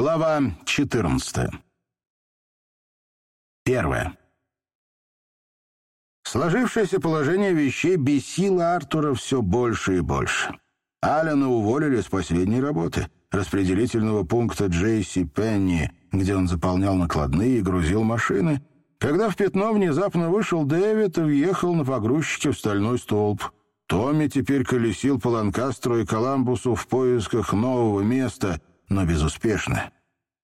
Глава 14. Первое. Сложившееся положение вещей бесило Артура все больше и больше. Алена уволили с последней работы, распределительного пункта Джейси Пенни, где он заполнял накладные и грузил машины, когда в пятно внезапно вышел Дэвид и въехал на погрузчике в стальной столб. Томми теперь колесил по Ланкастру и Коламбусу в поисках нового места — но безуспешно.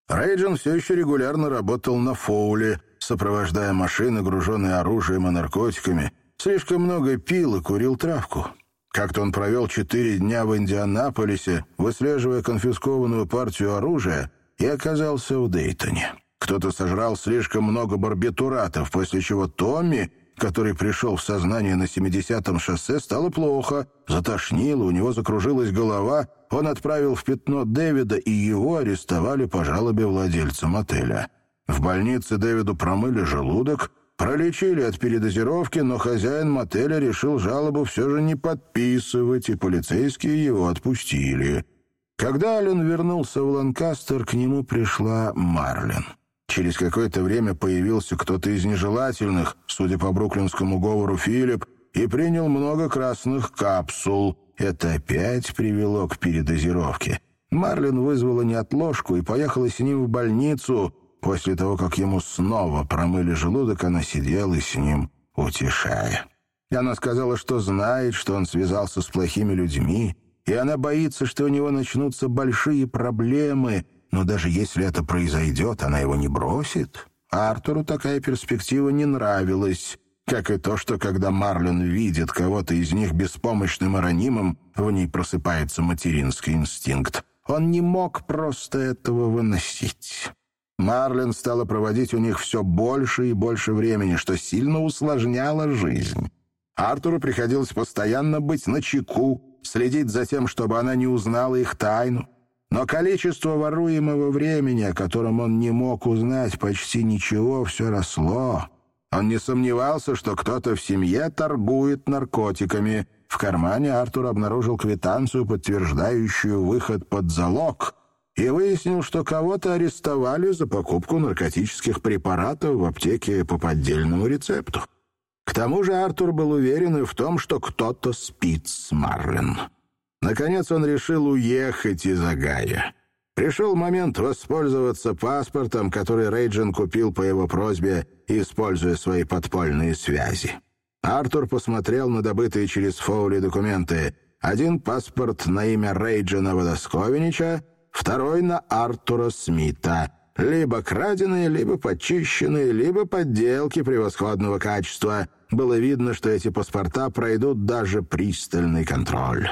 Рейджин все еще регулярно работал на фоуле, сопровождая машины, груженные оружием и наркотиками. Слишком много пил и курил травку. Как-то он провел четыре дня в Индианаполисе, выслеживая конфискованную партию оружия, и оказался в Дейтоне. Кто-то сожрал слишком много барбитуратов, после чего Томми который пришел в сознание на 70-м шоссе, стало плохо. Затошнило, у него закружилась голова. Он отправил в пятно Дэвида, и его арестовали по жалобе владельца мотеля. В больнице Дэвиду промыли желудок, пролечили от передозировки, но хозяин мотеля решил жалобу все же не подписывать, и полицейские его отпустили. Когда Аллен вернулся в Ланкастер, к нему пришла Марлен. Через какое-то время появился кто-то из нежелательных, судя по бруклинскому говору Филипп, и принял много красных капсул. Это опять привело к передозировке. Марлин вызвала неотложку и поехала с ним в больницу. После того, как ему снова промыли желудок, она сидела с ним, утешая. И она сказала, что знает, что он связался с плохими людьми, и она боится, что у него начнутся большие проблемы — но даже если это произойдет, она его не бросит. Артуру такая перспектива не нравилась, как и то, что когда Марлен видит кого-то из них беспомощным и ранимым, в ней просыпается материнский инстинкт. Он не мог просто этого выносить. Марлен стала проводить у них все больше и больше времени, что сильно усложняло жизнь. Артуру приходилось постоянно быть на чеку, следить за тем, чтобы она не узнала их тайну, но количество воруемого времени, о котором он не мог узнать почти ничего, все росло. Он не сомневался, что кто-то в семье торгует наркотиками. В кармане Артур обнаружил квитанцию, подтверждающую выход под залог, и выяснил, что кого-то арестовали за покупку наркотических препаратов в аптеке по поддельному рецепту. К тому же Артур был уверен и в том, что кто-то спит с Марлен. Наконец он решил уехать из Агая. Пришел момент воспользоваться паспортом, который Рейджин купил по его просьбе, используя свои подпольные связи. Артур посмотрел на добытые через Фоули документы. Один паспорт на имя Рейджина Водосковинича, второй на Артура Смита. Либо краденые, либо почищенные, либо подделки превосходного качества. Было видно, что эти паспорта пройдут даже пристальный контроль.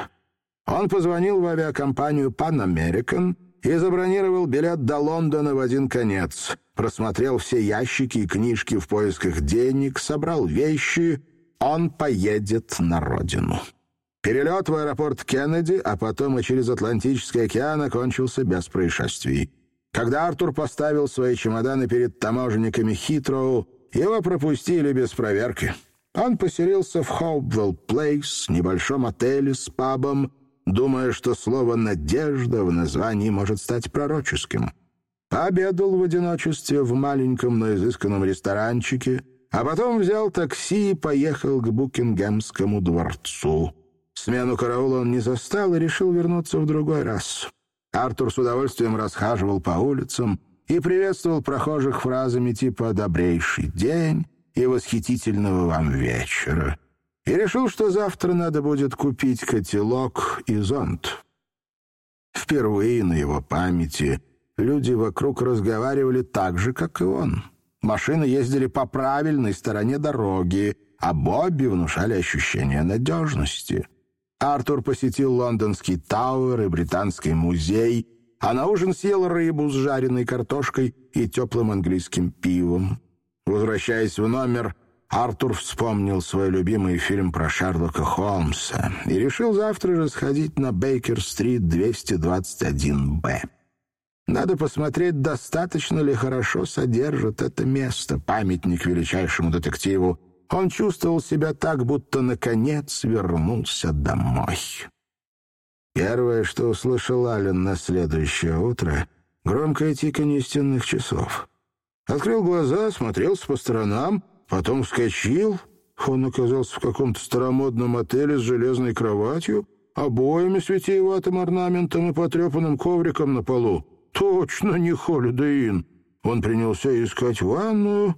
Он позвонил в авиакомпанию Pan American и забронировал билет до Лондона в один конец. Просмотрел все ящики и книжки в поисках денег, собрал вещи. Он поедет на родину. Перелет в аэропорт Кеннеди, а потом и через Атлантический океан окончился без происшествий. Когда Артур поставил свои чемоданы перед таможенниками Хитроу, его пропустили без проверки. Он поселился в Хоупвелл Плейс, небольшом отеле с пабом, думая, что слово «надежда» в названии может стать пророческим. Пообедал в одиночестве в маленьком, но изысканном ресторанчике, а потом взял такси и поехал к Букингемскому дворцу. Смену караула он не застал и решил вернуться в другой раз. Артур с удовольствием расхаживал по улицам и приветствовал прохожих фразами типа «добрейший день» и «восхитительного вам вечера» и решил, что завтра надо будет купить котелок и зонт. Впервые на его памяти люди вокруг разговаривали так же, как и он. Машины ездили по правильной стороне дороги, а Бобби внушали ощущение надежности. Артур посетил лондонский Тауэр и Британский музей, а на ужин съел рыбу с жареной картошкой и теплым английским пивом. Возвращаясь в номер, Артур вспомнил свой любимый фильм про Шерлока Холмса и решил завтра же сходить на Бейкер-стрит 221-Б. Надо посмотреть, достаточно ли хорошо содержит это место, памятник величайшему детективу. Он чувствовал себя так, будто наконец вернулся домой. Первое, что услышал Аллен на следующее утро, громкое тиканье стенных часов. Открыл глаза, смотрелся по сторонам, потом вскочил. Он оказался в каком-то старомодном отеле с железной кроватью, обоями с витиеватым орнаментом и потрепанным ковриком на полу. Точно не Холидей Он принялся искать ванную,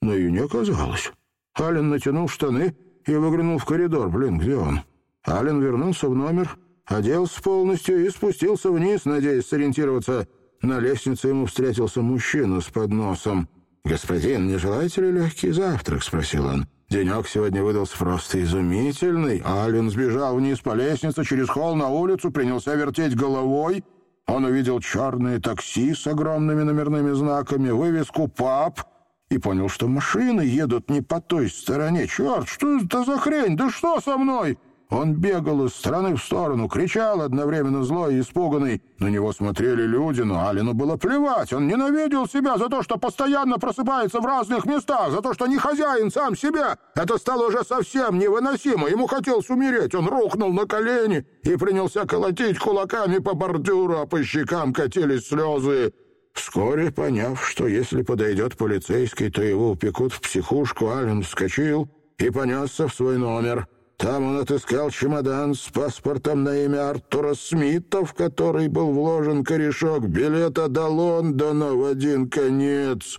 но ее не оказалось. Ален натянул штаны и выглянул в коридор. Блин, где он? Ален вернулся в номер, оделся полностью и спустился вниз, надеясь сориентироваться. На лестнице ему встретился мужчина с подносом. «Господин, не желаете ли легкий завтрак?» — спросил он. Денек сегодня выдался просто изумительный. Ален сбежал вниз по лестнице, через холл на улицу, принялся вертеть головой. Он увидел черные такси с огромными номерными знаками, вывеску «ПАП» и понял, что машины едут не по той стороне. «Черт, что это за хрень? Да что со мной?» Он бегал из стороны в сторону, кричал одновременно злой и испуганный. На него смотрели люди, но Алину было плевать. Он ненавидел себя за то, что постоянно просыпается в разных местах, за то, что не хозяин сам себя. Это стало уже совсем невыносимо. Ему хотелось умереть. Он рухнул на колени и принялся колотить кулаками по бордюру, а по щекам катились слезы. Вскоре, поняв, что если подойдет полицейский, то его упекут в психушку, Ален вскочил и понесся в свой номер — там он отыскал чемодан с паспортом на имя Артура Смита, в который был вложен корешок билета до Лондона в один конец.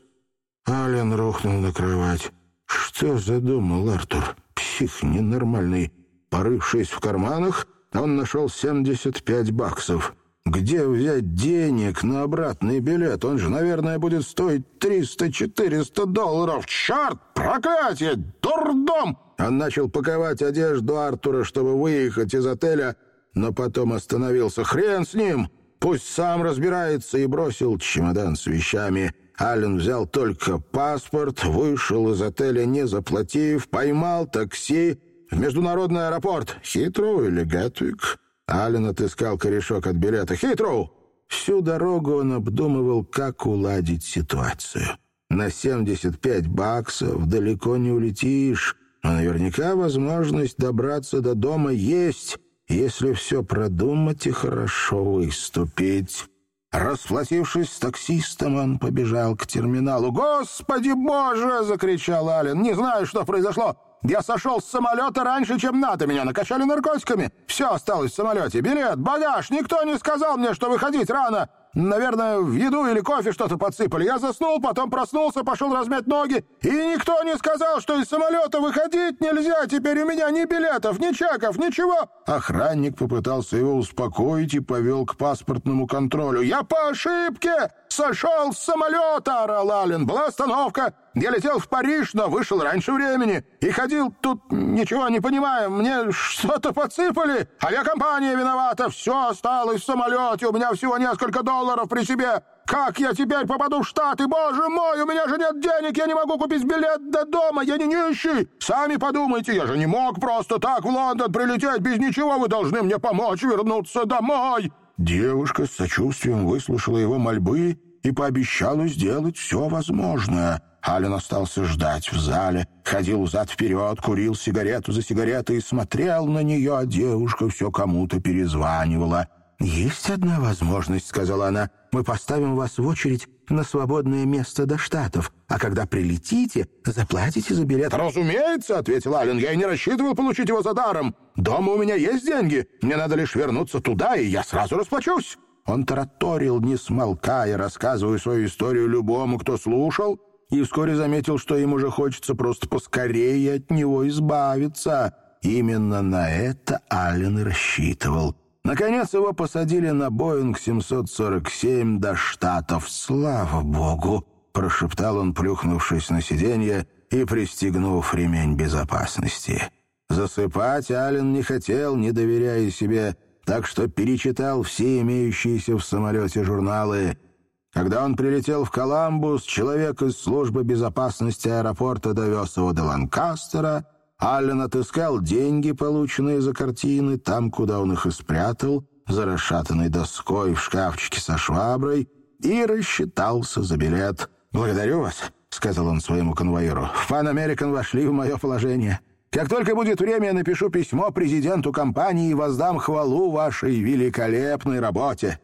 Ален рухнул на кровать. Что задумал Артур? Псих ненормальный. Порывшись в карманах, он нашел 75 баксов. Где взять денег на обратный билет? Он же, наверное, будет стоить 300-400 долларов. Черт! Проклятие! Дурдом! Он начал паковать одежду Артура, чтобы выехать из отеля, но потом остановился. Хрен с ним! Пусть сам разбирается и бросил чемодан с вещами. Аллен взял только паспорт, вышел из отеля, не заплатив, поймал такси в международный аэропорт. Хитроу или Гатвик? Аллен отыскал корешок от билета. Хитроу! Всю дорогу он обдумывал, как уладить ситуацию. На 75 баксов далеко не улетишь. Но наверняка возможность добраться до дома есть, если все продумать и хорошо выступить. Расплатившись с таксистом, он побежал к терминалу. «Господи боже!» — закричал Ален. «Не знаю, что произошло. Я сошел с самолета раньше, чем надо. Меня накачали наркотиками. Все осталось в самолете. Билет, багаж. Никто не сказал мне, что выходить рано. Наверное, в еду или кофе что-то подсыпали. Я заснул, потом проснулся, пошел размять ноги. И никто не сказал, что из самолета выходить нельзя. Теперь у меня ни билетов, ни чеков, ничего. Охранник попытался его успокоить и повел к паспортному контролю. «Я по ошибке сошел с самолета!» — орал Аллен. «Была остановка. Я летел в Париж, но вышел раньше времени. И ходил тут, ничего не понимая. Мне что-то подсыпали. Авиакомпания виновата. Все осталось в самолете. У меня всего несколько долларов при себе. Как я теперь попаду в Штаты? Боже мой, у меня же нет денег. Я не могу купить билет до дома. Я не нищий. Сами подумайте, я же не мог просто так в Лондон прилететь без ничего. Вы должны мне помочь вернуться домой». Девушка с сочувствием выслушала его мольбы и пообещала сделать все возможное. Ален остался ждать в зале, ходил взад-вперед, курил сигарету за сигаретой и смотрел на нее, а девушка все кому-то перезванивала. «Есть одна возможность», — сказала она. «Мы поставим вас в очередь на свободное место до Штатов, а когда прилетите, заплатите за билет». «Разумеется», — ответил Ален, — «я и не рассчитывал получить его за даром. Дома у меня есть деньги, мне надо лишь вернуться туда, и я сразу расплачусь». Он тараторил, не смолкая, рассказывая свою историю любому, кто слушал, и вскоре заметил, что им уже хочется просто поскорее от него избавиться. Именно на это Аллен рассчитывал. Наконец его посадили на Боинг 747 до Штатов. «Слава Богу!» — прошептал он, плюхнувшись на сиденье и пристегнув ремень безопасности. Засыпать Аллен не хотел, не доверяя себе, так что перечитал все имеющиеся в самолете журналы — когда он прилетел в Коламбус, человек из службы безопасности аэропорта довез его до Ланкастера. Аллен отыскал деньги, полученные за картины, там, куда он их и спрятал, за расшатанной доской в шкафчике со шваброй, и рассчитался за билет. «Благодарю вас», — сказал он своему конвоиру. «В Пан Американ вошли в мое положение. Как только будет время, я напишу письмо президенту компании и воздам хвалу вашей великолепной работе».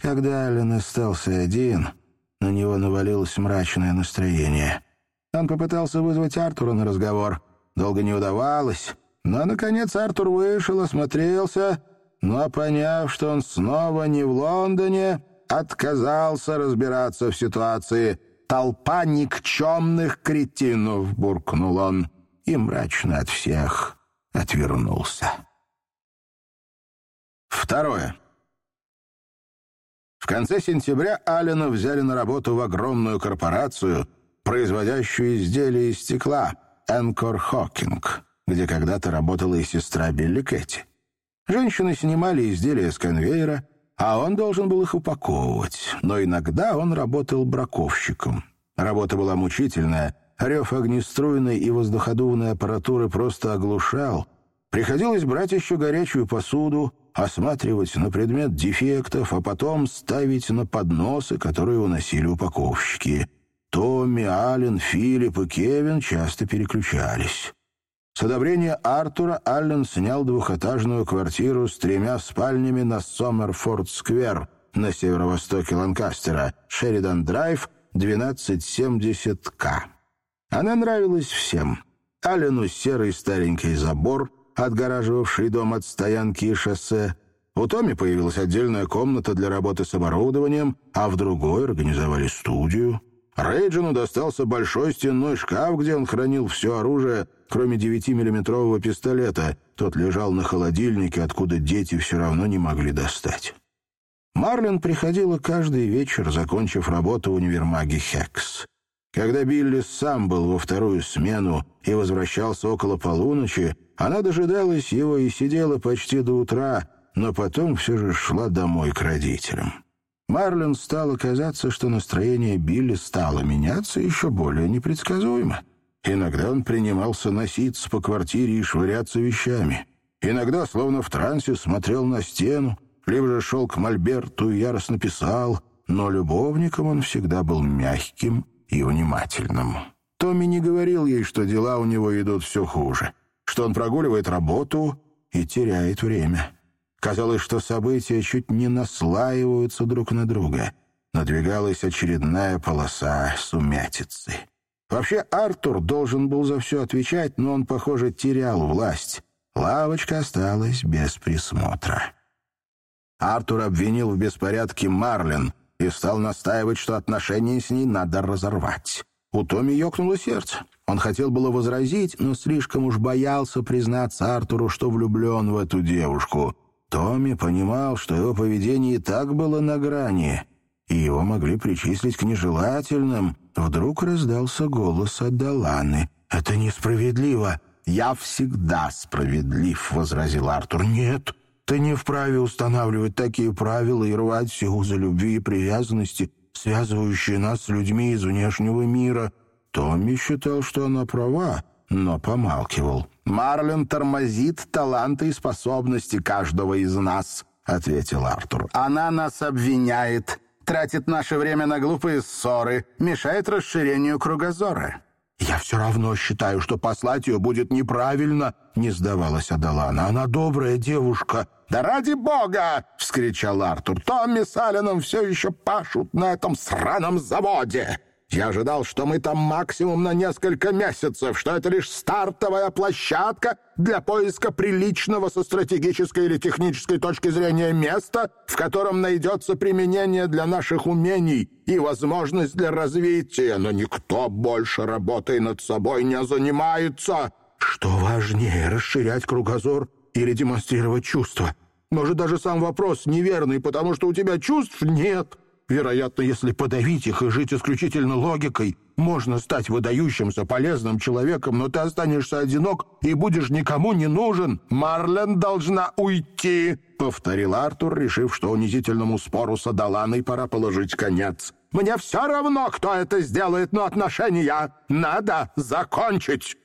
Когда Аллен остался один, на него навалилось мрачное настроение. Он попытался вызвать Артура на разговор. Долго не удавалось, но, наконец, Артур вышел, осмотрелся, но, поняв, что он снова не в Лондоне, отказался разбираться в ситуации. «Толпа никчемных кретинов!» — буркнул он и мрачно от всех отвернулся. Второе. Конце сентября Аллена взяли на работу в огромную корпорацию, производящую изделия из стекла, Энкор Хокинг, где когда-то работала и сестра Билли Кэти. Женщины снимали изделия с конвейера, а он должен был их упаковывать. Но иногда он работал браковщиком. Работа была мучительная, рев огнеструйной и воздуходувной аппаратуры просто оглушал. Приходилось брать еще горячую посуду, осматривать на предмет дефектов, а потом ставить на подносы, которые уносили упаковщики. Томми, Аллен, Филипп и Кевин часто переключались. С одобрения Артура Аллен снял двухэтажную квартиру с тремя спальнями на Сомерфорд-сквер на северо-востоке Ланкастера, Шеридан-драйв, 1270К. Она нравилась всем. Аллену серый старенький забор, отгораживавший дом от стоянки и шоссе. У Томми появилась отдельная комната для работы с оборудованием, а в другой организовали студию. Рейджину достался большой стенной шкаф, где он хранил все оружие, кроме 9-миллиметрового пистолета. Тот лежал на холодильнике, откуда дети все равно не могли достать. Марлен приходила каждый вечер, закончив работу в универмаге «Хекс». Когда Билли сам был во вторую смену и возвращался около полуночи, она дожидалась его и сидела почти до утра, но потом все же шла домой к родителям. Марлен стало казаться, что настроение Билли стало меняться еще более непредсказуемо. Иногда он принимался носиться по квартире и швыряться вещами. Иногда, словно в трансе, смотрел на стену, либо же шел к Мольберту и яростно писал, но любовником он всегда был мягким и внимательным. Томми не говорил ей, что дела у него идут все хуже, что он прогуливает работу и теряет время. Казалось, что события чуть не наслаиваются друг на друга. Надвигалась очередная полоса сумятицы. Вообще Артур должен был за все отвечать, но он, похоже, терял власть. Лавочка осталась без присмотра. Артур обвинил в беспорядке Марлен и стал настаивать, что отношения с ней надо разорвать. У Томи ёкнуло сердце. Он хотел было возразить, но слишком уж боялся признаться Артуру, что влюблен в эту девушку. Томми понимал, что его поведение и так было на грани, и его могли причислить к нежелательным. Вдруг раздался голос от Даланы. «Это несправедливо!» «Я всегда справедлив», — возразил Артур. «Нет, ты не вправе устанавливать такие правила и рвать узы любви и привязанности, связывающие нас с людьми из внешнего мира». Томми считал, что она права, но помалкивал. «Марлен тормозит таланты и способности каждого из нас», — ответил Артур. «Она нас обвиняет, тратит наше время на глупые ссоры, мешает расширению кругозора». «Я все равно считаю, что послать ее будет неправильно», — не сдавалась Адалана. «Она добрая девушка». «Да ради бога!» — вскричал Артур. «Томми с Алленом все еще пашут на этом сраном заводе!» Я ожидал, что мы там максимум на несколько месяцев, что это лишь стартовая площадка для поиска приличного со стратегической или технической точки зрения места, в котором найдется применение для наших умений и возможность для развития, но никто больше работой над собой не занимается. Что важнее, расширять кругозор или демонстрировать чувства? Может, даже сам вопрос неверный, потому что у тебя чувств нет». Вероятно, если подавить их и жить исключительно логикой, можно стать выдающимся полезным человеком, но ты останешься одинок и будешь никому не нужен. Марлен должна уйти, — повторил Артур, решив, что унизительному спору с Адаланой пора положить конец. Мне все равно, кто это сделает, но отношения надо закончить.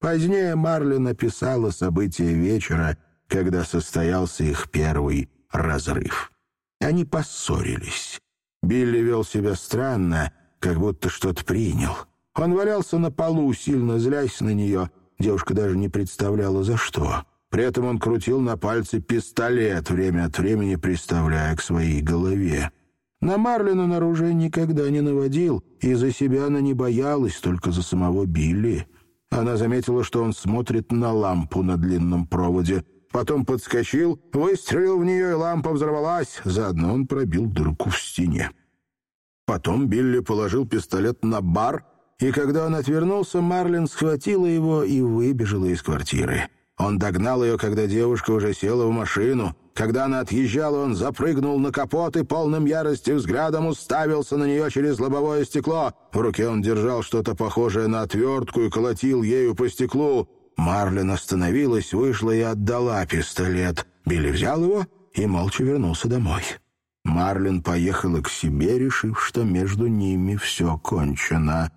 Позднее Марлен написала события вечера, когда состоялся их первый разрыв. Они поссорились. Билли вел себя странно, как будто что-то принял. Он валялся на полу, сильно злясь на нее. Девушка даже не представляла, за что. При этом он крутил на пальце пистолет, время от времени приставляя к своей голове. На Марлина оружие никогда не наводил, и за себя она не боялась, только за самого Билли. Она заметила, что он смотрит на лампу на длинном проводе. Потом подскочил, выстрелил в нее, и лампа взорвалась. Заодно он пробил дырку в стене. Потом Билли положил пистолет на бар, и когда он отвернулся, Марлин схватила его и выбежала из квартиры. Он догнал ее, когда девушка уже села в машину. Когда она отъезжала, он запрыгнул на капот и полным ярости взглядом уставился на нее через лобовое стекло. В руке он держал что-то похожее на отвертку и колотил ею по стеклу. Марлин остановилась, вышла и отдала пистолет. Билли взял его и молча вернулся домой. Марлин поехала к себе, решив, что между ними все кончено.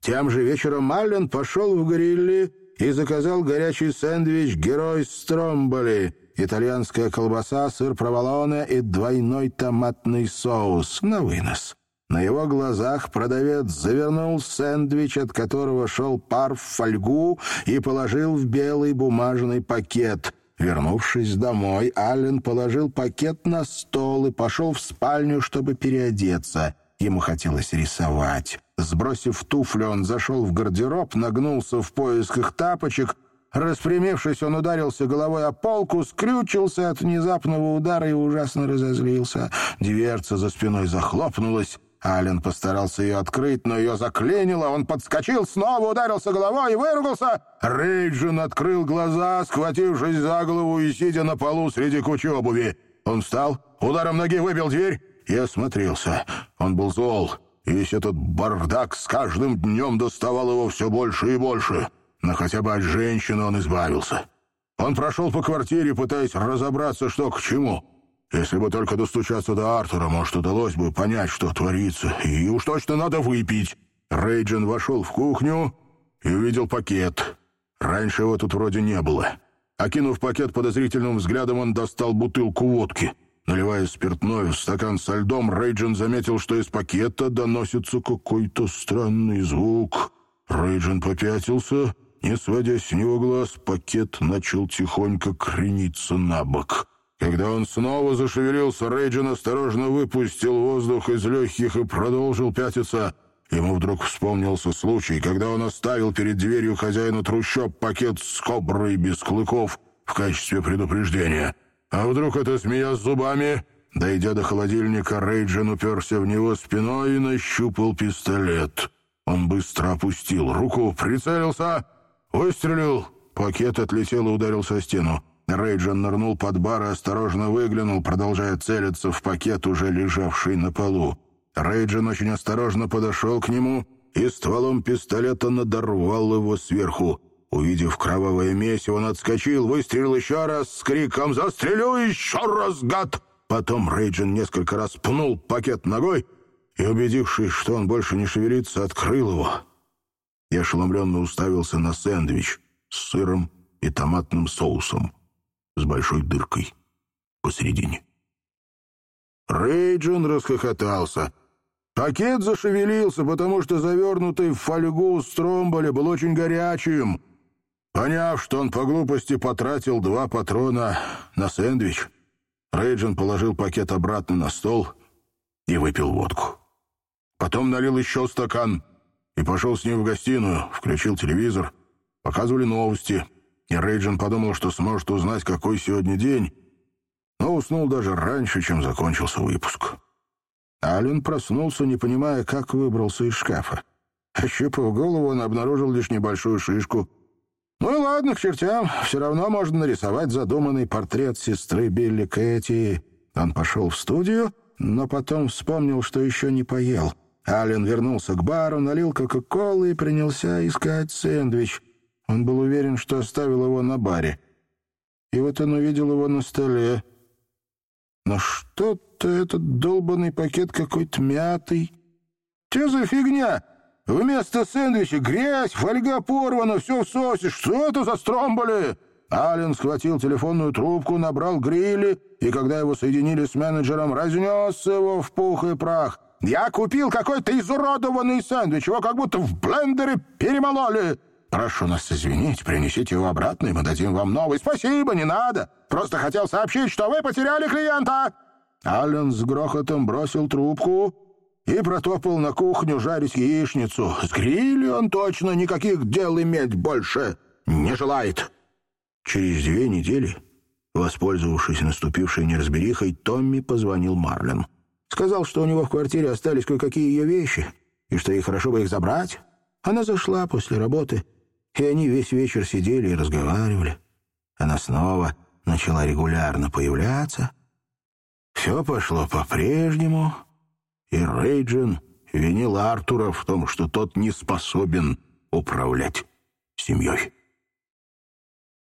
Тем же вечером Марлин пошел в грилли и заказал горячий сэндвич «Герой Стромболи», итальянская колбаса, сыр проволоне и двойной томатный соус на вынос. На его глазах продавец завернул сэндвич, от которого шел пар в фольгу, и положил в белый бумажный пакет. Вернувшись домой, Аллен положил пакет на стол и пошел в спальню, чтобы переодеться. Ему хотелось рисовать. Сбросив туфли, он зашел в гардероб, нагнулся в поисках тапочек. Распрямившись, он ударился головой о полку, скрючился от внезапного удара и ужасно разозлился. Дверца за спиной захлопнулась. Ален постарался ее открыть, но ее заклинило. Он подскочил, снова ударился головой и выругался. Рейджин открыл глаза, схватившись за голову и сидя на полу среди кучи обуви. Он встал, ударом ноги выбил дверь и осмотрелся. Он был зол. И весь этот бардак с каждым днем доставал его все больше и больше. Но хотя бы от женщины он избавился. Он прошел по квартире, пытаясь разобраться, что к чему. Если бы только достучаться до Артура, может, удалось бы понять, что творится. И уж точно надо выпить. Рейджин вошел в кухню и увидел пакет. Раньше его тут вроде не было. Окинув пакет подозрительным взглядом, он достал бутылку водки — Наливая спиртное в стакан со льдом, Рейджин заметил, что из пакета доносится какой-то странный звук. Рейджин попятился. Не сводя с него глаз, пакет начал тихонько крениться на бок. Когда он снова зашевелился, Рейджин осторожно выпустил воздух из легких и продолжил пятиться. Ему вдруг вспомнился случай, когда он оставил перед дверью хозяина трущоб пакет с коброй без клыков в качестве предупреждения — а вдруг это змея с зубами? Дойдя до холодильника, Рейджин уперся в него спиной и нащупал пистолет. Он быстро опустил руку, прицелился, выстрелил. Пакет отлетел и ударился о стену. Рейджин нырнул под бар и осторожно выглянул, продолжая целиться в пакет, уже лежавший на полу. Рейджин очень осторожно подошел к нему и стволом пистолета надорвал его сверху. Увидев кровавое месиво, он отскочил, выстрелил еще раз с криком «Застрелю еще раз, гад!». Потом Рейджин несколько раз пнул пакет ногой и, убедившись, что он больше не шевелится, открыл его. Я ошеломленно уставился на сэндвич с сыром и томатным соусом с большой дыркой посередине. Рейджин расхохотался. Пакет зашевелился, потому что завернутый в фольгу стромболи был очень горячим — Поняв, что он по глупости потратил два патрона на сэндвич, Рейджин положил пакет обратно на стол и выпил водку. Потом налил еще стакан и пошел с ним в гостиную, включил телевизор. Показывали новости, и Рейджин подумал, что сможет узнать, какой сегодня день, но уснул даже раньше, чем закончился выпуск. Ален проснулся, не понимая, как выбрался из шкафа. Ощупав голову, он обнаружил лишь небольшую шишку — ну и ладно, к чертям. Все равно можно нарисовать задуманный портрет сестры Билли Кэти. Он пошел в студию, но потом вспомнил, что еще не поел. Ален вернулся к бару, налил кока-колы и принялся искать сэндвич. Он был уверен, что оставил его на баре. И вот он увидел его на столе. Но что-то этот долбанный пакет какой-то мятый. «Че за фигня?» Вместо сэндвича грязь, фольга порвана, все в соусе. Что это за стромболи?» Ален схватил телефонную трубку, набрал грили, и когда его соединили с менеджером, разнес его в пух и прах. «Я купил какой-то изуродованный сэндвич, его как будто в блендере перемололи!» Прошу нас извинить, принесите его обратно, и мы дадим вам новый. Спасибо, не надо. Просто хотел сообщить, что вы потеряли клиента. Аллен с грохотом бросил трубку и протопал на кухню жарить яичницу. С грилью он точно никаких дел иметь больше не желает. Через две недели, воспользовавшись наступившей неразберихой, Томми позвонил Марлен. Сказал, что у него в квартире остались кое-какие ее вещи, и что ей хорошо бы их забрать. Она зашла после работы — и они весь вечер сидели и разговаривали. Она снова начала регулярно появляться. Все пошло по-прежнему, и Рейджин винил Артура в том, что тот не способен управлять семьей.